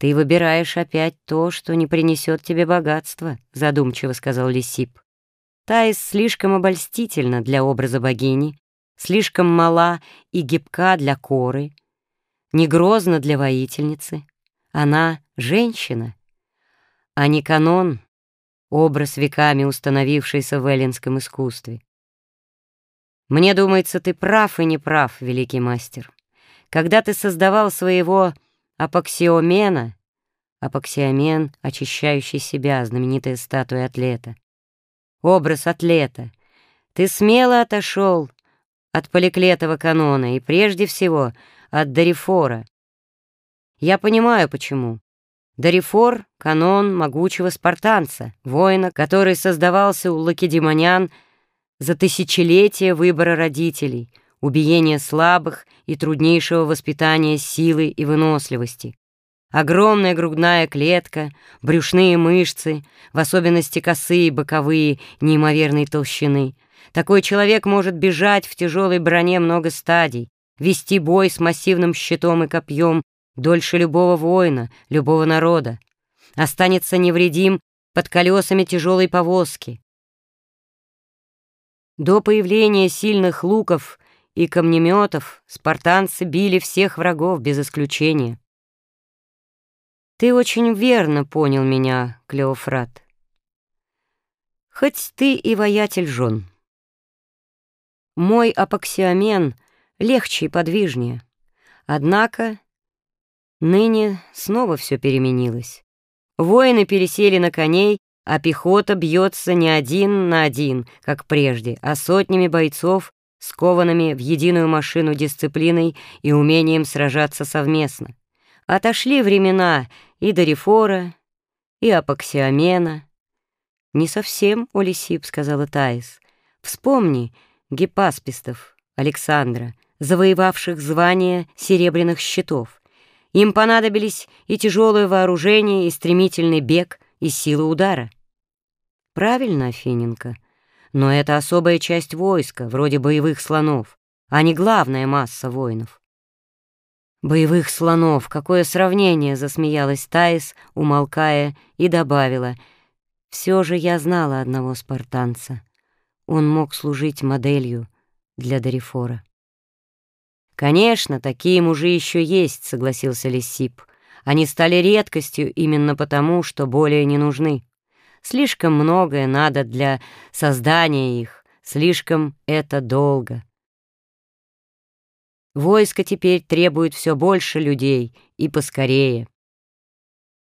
«Ты выбираешь опять то, что не принесет тебе богатства», — задумчиво сказал Лисип. Таис слишком обольстительна для образа богини, слишком мала и гибка для коры, не грозна для воительницы. Она — женщина, а не канон, образ веками установившийся в эллинском искусстве. Мне думается, ты прав и не прав, великий мастер. Когда ты создавал своего апоксиомена, апоксиомен, очищающий себя, знаменитая статуя атлета, образ атлета, ты смело отошел от поликлетова канона и прежде всего от Дарифора. Я понимаю, почему. Дарифор — канон могучего спартанца, воина, который создавался у лакедемонян за тысячелетия выбора родителей, убиения слабых и труднейшего воспитания силы и выносливости. Огромная грудная клетка, брюшные мышцы, в особенности косые, боковые, неимоверной толщины. Такой человек может бежать в тяжелой броне много стадий, вести бой с массивным щитом и копьем дольше любого воина, любого народа. Останется невредим под колесами тяжелой повозки, до появления сильных луков и камнеметов спартанцы били всех врагов без исключения. Ты очень верно понял меня, Клеофрат. Хоть ты и воятель жен. Мой апоксиомен легче и подвижнее. Однако ныне снова все переменилось. Воины пересели на коней а пехота бьется не один на один, как прежде, а сотнями бойцов, скованными в единую машину дисциплиной и умением сражаться совместно. Отошли времена и Дорифора, и Апоксиомена. «Не совсем, Олисип», — сказала Таис. «Вспомни гипаспистов Александра, завоевавших звание серебряных щитов. Им понадобились и тяжелое вооружение, и стремительный бег, и сила удара. Правильно, Афиненко. Но это особая часть войска, вроде боевых слонов, а не главная масса воинов. «Боевых слонов! Какое сравнение!» — засмеялась Таис, умолкая, и добавила. «Все же я знала одного спартанца. Он мог служить моделью для Дорифора». «Конечно, такие мужи еще есть», — согласился Лисип. «Они стали редкостью именно потому, что более не нужны». Слишком многое надо для создания их, слишком это долго. Войско теперь требует все больше людей и поскорее.